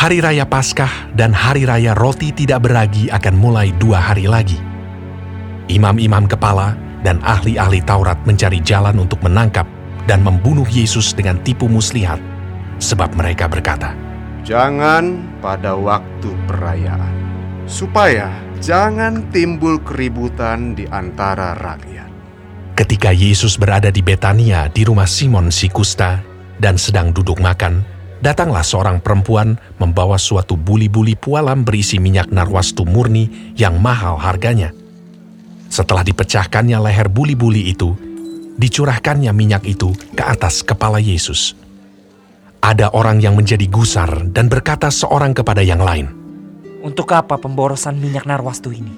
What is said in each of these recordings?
Hari Raya Paskah dan Hari Raya Roti Tidak Beragi akan mulai dua hari lagi. Imam-imam kepala dan ahli-ahli Taurat mencari jalan untuk menangkap dan membunuh Yesus dengan tipu muslihat, sebab mereka berkata, Jangan pada waktu perayaan, supaya jangan timbul keributan di antara rakyat. Ketika Yesus berada di Betania di rumah Simon si Kusta dan sedang duduk makan, datanglah seorang perempuan membawa suatu buli-buli pualam berisi minyak narwastu murni yang mahal harganya. Setelah dipecahkannya leher buli-buli itu, dicurahkannya minyak itu ke atas kepala Yesus. Ada orang yang menjadi gusar dan berkata seorang kepada yang lain, Untuk apa pemborosan minyak narwastu ini?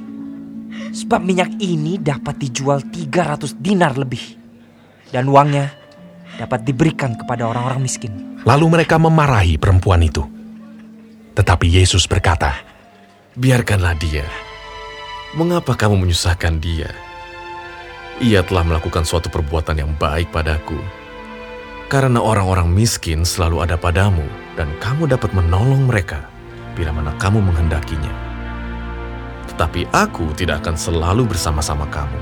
Sebab minyak ini dapat dijual 300 dinar lebih. Dan uangnya dapat diberikan kepada orang-orang miskin. Lalu mereka memarahi perempuan itu. Tetapi Yesus berkata, Biarkanlah dia. Mengapa kamu menyusahkan dia? Ia telah melakukan suatu perbuatan yang baik padaku. Karena orang-orang miskin selalu ada padamu, dan kamu dapat menolong mereka bila mana kamu menghendakinya. Tetapi aku tidak akan selalu bersama-sama kamu.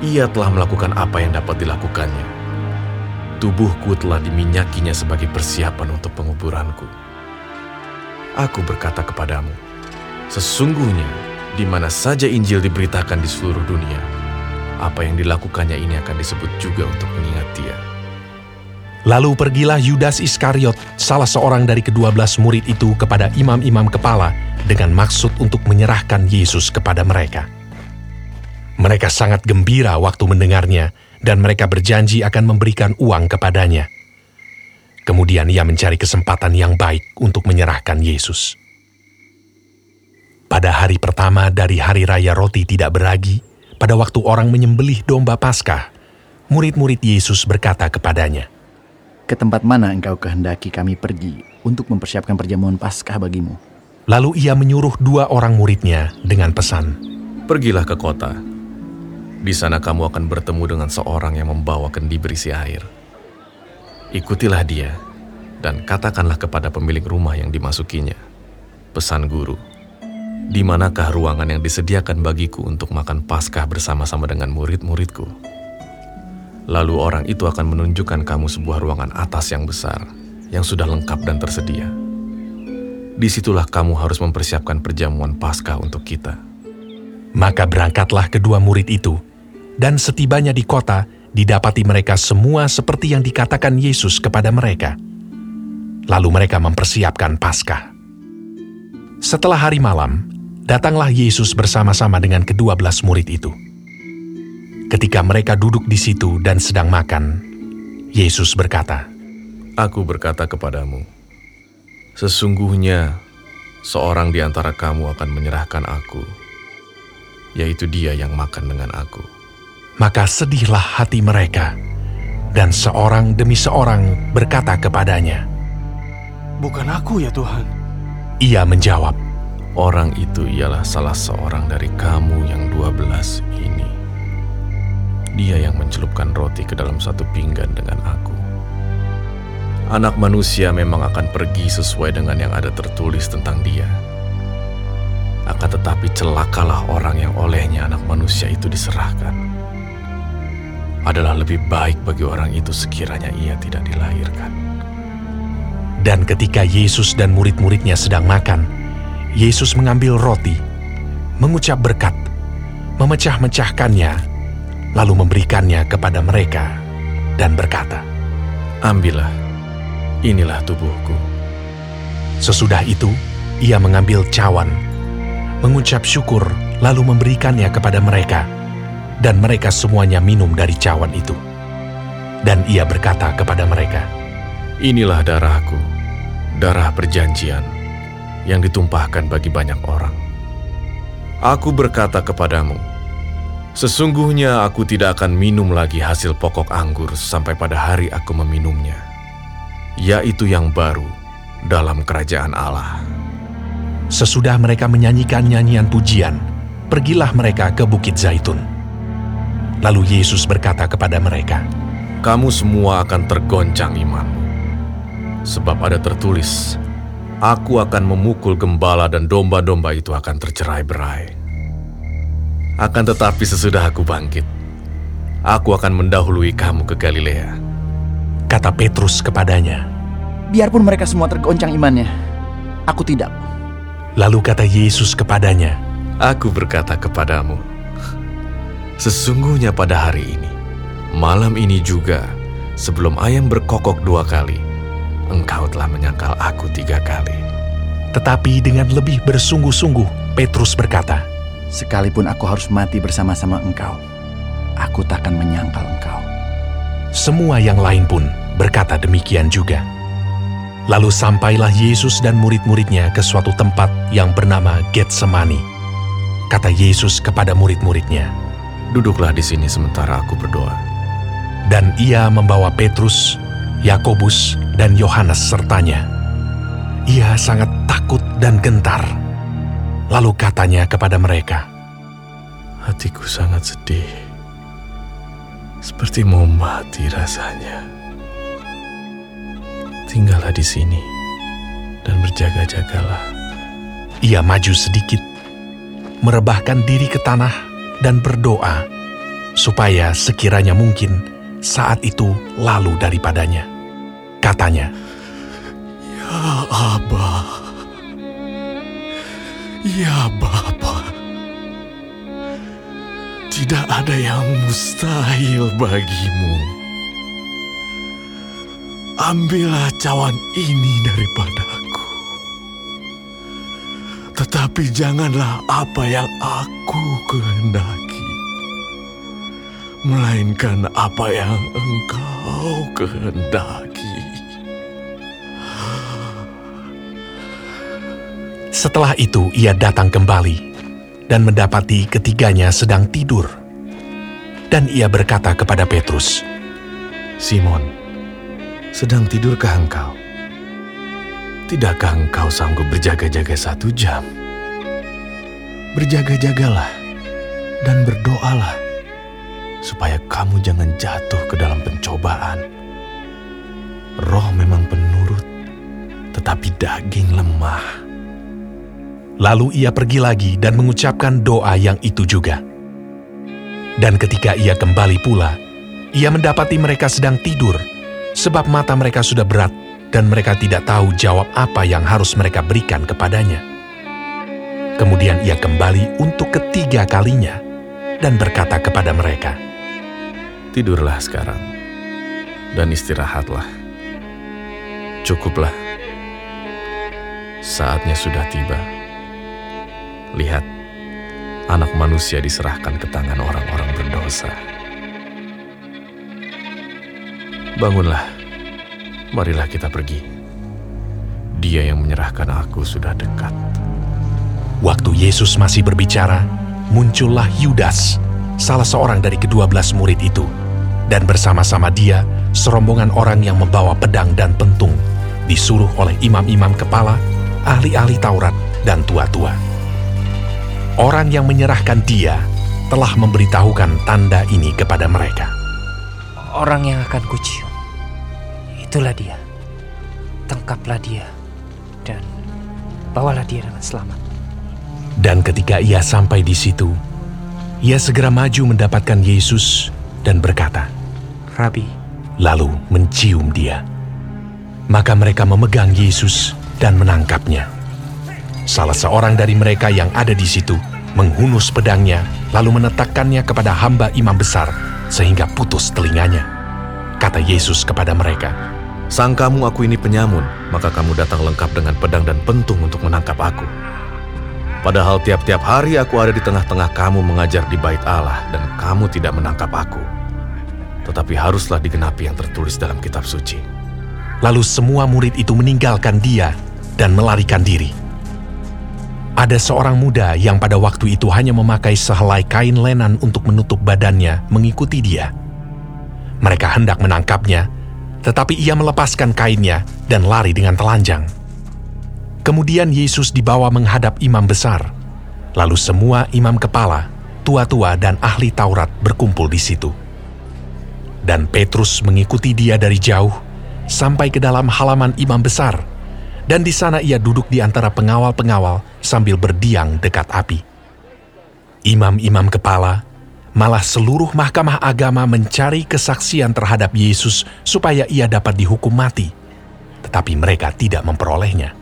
Ia telah melakukan apa yang dapat dilakukannya tubuhku telah diminyakinya sebagai persiapan untuk penguburanku. Aku berkata kepadamu, sesungguhnya di mana saja Injil diberitakan di seluruh dunia, apa yang dilakukannya ini akan disebut juga untuk mengingat dia. Lalu pergilah Yudas Iskariot, salah seorang dari kedua belas murid itu kepada imam-imam kepala dengan maksud untuk menyerahkan Yesus kepada mereka. Mereka sangat gembira waktu mendengarnya, dan mereka berjanji akan memberikan uang kepadanya. Kemudian ia mencari kesempatan yang baik untuk menyerahkan Yesus. Pada hari pertama dari hari raya roti tidak beragi, pada waktu orang menyembelih domba Paskah, murid-murid Yesus berkata kepadanya, Ke tempat mana engkau kehendaki kami pergi untuk mempersiapkan perjamuan Paskah bagimu? Lalu ia menyuruh dua orang muridnya dengan pesan, Pergilah ke kota, di sana kamu akan bertemu dengan seorang yang membawa kendi berisi air. Ikutilah dia dan katakanlah kepada pemilik rumah yang dimasukinya. Pesan guru, di manakah ruangan yang disediakan bagiku untuk makan Paskah bersama-sama dengan murid-muridku? Lalu orang itu akan menunjukkan kamu sebuah ruangan atas yang besar, yang sudah lengkap dan tersedia. Di situlah kamu harus mempersiapkan perjamuan Paskah untuk kita. Maka berangkatlah kedua murid itu dan setibanya di kota, didapati mereka semua seperti yang dikatakan Yesus kepada mereka. Lalu mereka mempersiapkan Paskah. Setelah hari malam, datanglah Yesus bersama-sama dengan kedua belas murid itu. Ketika mereka duduk di situ dan sedang makan, Yesus berkata, Aku berkata kepadamu, sesungguhnya seorang di antara kamu akan menyerahkan aku, yaitu dia yang makan dengan aku maka sedihlah hati mereka, dan seorang demi seorang berkata kepadanya, Bukan aku ya Tuhan. Ia menjawab, Orang itu ialah salah seorang dari kamu yang dua belas ini. Dia yang mencelupkan roti ke dalam satu pinggan dengan aku. Anak manusia memang akan pergi sesuai dengan yang ada tertulis tentang dia. Akan tetapi celakalah orang yang olehnya anak manusia itu diserahkan adalah lebih baik bagi orang itu sekiranya ia tidak dilahirkan. Dan ketika Yesus dan murid-muridnya sedang makan, Yesus mengambil roti, mengucap berkat, memecah-mecahkannya, lalu memberikannya kepada mereka, dan berkata, Ambillah, inilah tubuhku. Sesudah itu, ia mengambil cawan, mengucap syukur, lalu memberikannya kepada mereka, dan mereka semuanya minum dari cawan itu. Dan ia berkata kepada mereka, Inilah darahku, darah perjanjian, yang ditumpahkan bagi banyak orang. Aku berkata kepadamu, sesungguhnya aku tidak akan minum lagi hasil pokok anggur sampai pada hari aku meminumnya, yaitu yang baru dalam kerajaan Allah. Sesudah mereka menyanyikan nyanyian pujian, pergilah mereka ke Bukit Zaitun. Lalu Yesus berkata kepada mereka, Kamu semua akan tergoncang imanmu, sebab ada tertulis, aku akan memukul gembala dan domba-domba itu akan tercerai-berai. Akan tetapi sesudah aku bangkit, aku akan mendahului kamu ke Galilea. Kata Petrus kepadanya. Biarpun mereka semua tergoncang imannya, aku tidak. Lalu kata Yesus kepadanya, Aku berkata kepadamu, sesungguhnya pada hari ini, malam ini juga, sebelum ayam berkokok dua kali, engkau telah menyangkal aku tiga kali. Tetapi dengan lebih bersungguh-sungguh, Petrus berkata, Sekalipun aku harus mati bersama-sama engkau, aku takkan menyangkal engkau. Semua yang lain pun berkata demikian juga. Lalu sampailah Yesus dan murid-muridnya ke suatu tempat yang bernama Getsemani. Kata Yesus kepada murid-muridnya, Duduklah di sini sementara aku berdoa. dan ia membawa Petrus, Yakobus, dan Yohanes sertanya. Ia sangat takut dan gentar. Lalu katanya kepada mereka, Hatiku sangat sedih, seperti mau mati rasanya. Tinggallah di sini dan berjaga-jagalah. ia maju sedikit, merebahkan diri ke tanah dan berdoa, supaya sekiranya mungkin saat itu lalu daripadanya. Katanya, Ya Aba, ya Bapa, tidak ada yang mustahil bagimu. Ambillah cawan ini daripadaku. Tetapi janganlah apa yang aku kehendaki, melainkan apa yang engkau kehendaki. Setelah itu ia datang kembali dan mendapati ketiganya sedang tidur. Dan ia berkata kepada Petrus, Simon, sedang tidurkah engkau? Tidakkah engkau sanggup berjaga-jaga satu jam? Berjaga-jagalah dan berdoalah, supaya kamu jangan jatuh ke dalam pencobaan. Roh memang penurut, tetapi daging lemah. Lalu ia pergi lagi dan mengucapkan doa yang itu juga. Dan ketika ia kembali pula, ia mendapati mereka sedang tidur, sebab mata mereka sudah berat dan mereka tidak tahu jawab apa yang harus mereka berikan kepadanya. Kemudian ia kembali untuk ketiga kalinya dan berkata kepada mereka, Tidurlah sekarang dan istirahatlah. Cukuplah. Saatnya sudah tiba. Lihat, anak manusia diserahkan ke tangan orang-orang berdosa. Bangunlah, marilah kita pergi. Dia yang menyerahkan aku sudah dekat. Waktu Yesus masih berbicara, muncullah Yudas, salah seorang dari kedua belas murid itu, dan bersama-sama dia serombongan orang yang membawa pedang dan pentung, disuruh oleh imam-imam kepala, ahli-ahli Taurat, dan tua-tua. Orang yang menyerahkan dia telah memberitahukan tanda ini kepada mereka. Orang yang akan kucium. Itulah dia. Tangkaplah dia. Dan bawalah dia dengan selamat. Dan ketika ia sampai di situ, ia segera maju mendapatkan Yesus dan berkata, Rabi, lalu mencium dia. Maka mereka memegang Yesus dan menangkapnya. Salah seorang dari mereka yang ada di situ menghunus pedangnya, lalu menetakkannya kepada hamba imam besar, sehingga putus telinganya. Kata Yesus kepada mereka, Sangkamu aku ini penyamun, maka kamu datang lengkap dengan pedang dan pentung untuk menangkap aku. Padahal tiap-tiap hari aku ada di tengah-tengah kamu mengajar di bait Allah dan kamu tidak menangkap aku. Tetapi haruslah digenapi yang tertulis dalam kitab suci. Lalu semua murid itu meninggalkan dia dan melarikan diri. Ada seorang muda yang pada waktu itu hanya memakai sehelai kain lenan untuk menutup badannya mengikuti dia. Mereka hendak menangkapnya, tetapi ia melepaskan kainnya dan lari dengan telanjang. Kemudian Yesus dibawa menghadap imam besar. Lalu semua imam kepala, tua-tua dan ahli Taurat berkumpul di situ. Dan Petrus mengikuti dia dari jauh sampai ke dalam halaman imam besar dan di sana ia duduk di antara pengawal-pengawal sambil berdiam dekat api. Imam-imam kepala, malah seluruh mahkamah agama mencari kesaksian terhadap Yesus supaya ia dapat dihukum mati, tetapi mereka tidak memperolehnya.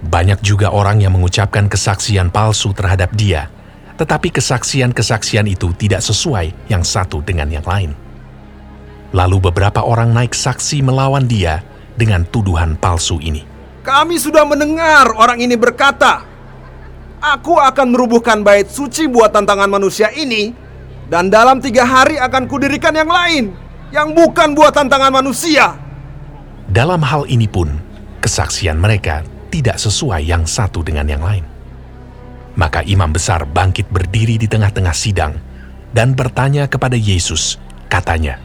Banyak juga orang yang mengucapkan kesaksian palsu terhadap dia, tetapi kesaksian-kesaksian itu tidak sesuai yang satu dengan yang lain. Lalu beberapa orang naik saksi melawan dia dengan tuduhan palsu ini. Kami sudah mendengar orang ini berkata, Aku akan merubuhkan bait suci buatan tangan manusia ini, dan dalam tiga hari akan kudirikan yang lain, yang bukan buatan tangan manusia. Dalam hal ini pun, kesaksian mereka tidak sesuai yang satu dengan yang lain. Maka imam besar bangkit berdiri di tengah-tengah sidang dan bertanya kepada Yesus, katanya,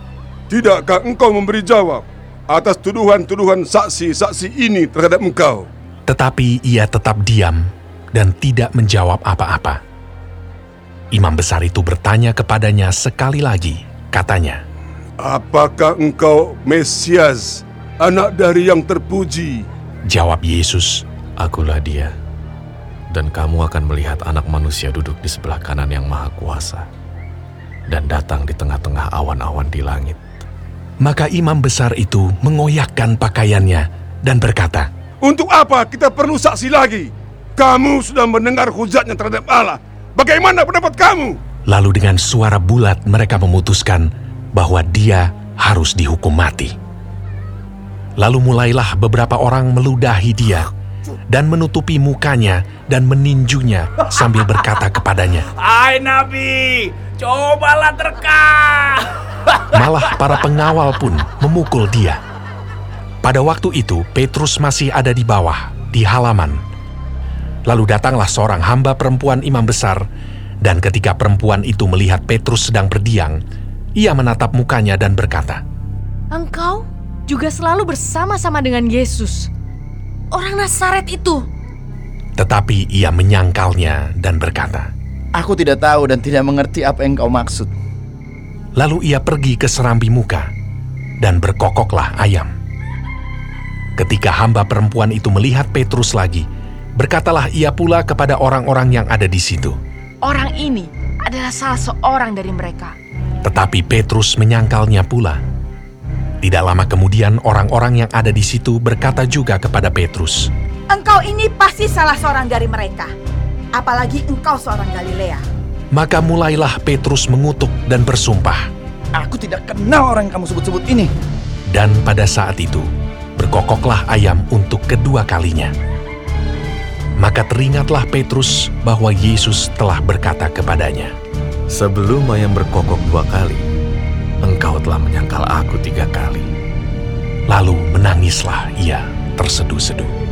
Tidakkah engkau memberi jawab atas tuduhan-tuduhan saksi-saksi ini terhadap engkau? Tetapi ia tetap diam dan tidak menjawab apa-apa. Imam besar itu bertanya kepadanya sekali lagi, katanya, Apakah engkau Mesias, anak dari yang terpuji? Jawab Yesus, Akulah dia. Dan kamu akan melihat anak manusia duduk di sebelah kanan yang maha kuasa. Dan datang di tengah-tengah awan-awan di langit. Maka imam besar itu mengoyakkan pakaiannya dan berkata, Untuk apa kita perlu saksi lagi? Kamu sudah mendengar hujatnya terhadap Allah. Bagaimana pendapat kamu? Lalu dengan suara bulat mereka memutuskan bahwa dia harus dihukum mati. Lalu mulailah beberapa orang meludahi dia dan menutupi mukanya dan meninjunya sambil berkata kepadanya, Hai Nabi, cobalah terka. Malah para pengawal pun memukul dia. Pada waktu itu, Petrus masih ada di bawah, di halaman. Lalu datanglah seorang hamba perempuan imam besar, dan ketika perempuan itu melihat Petrus sedang berdiam, ia menatap mukanya dan berkata, Engkau juga selalu bersama-sama dengan Yesus, orang Nazaret itu. Tetapi ia menyangkalnya dan berkata, Aku tidak tahu dan tidak mengerti apa yang kau maksud. Lalu ia pergi ke serambi muka, dan berkokoklah ayam. Ketika hamba perempuan itu melihat Petrus lagi, berkatalah ia pula kepada orang-orang yang ada di situ. Orang ini adalah salah seorang dari mereka. Tetapi Petrus menyangkalnya pula. Tidak lama kemudian orang-orang yang ada di situ berkata juga kepada Petrus, Engkau ini pasti salah seorang dari mereka. Apalagi engkau seorang Galilea. Maka mulailah Petrus mengutuk dan bersumpah. Aku tidak kenal orang yang kamu sebut-sebut ini. Dan pada saat itu, berkokoklah ayam untuk kedua kalinya. Maka teringatlah Petrus bahwa Yesus telah berkata kepadanya, Sebelum ayam berkokok dua kali, engkau telah menyangkal aku tiga kali. Lalu menangislah ia terseduh-seduh.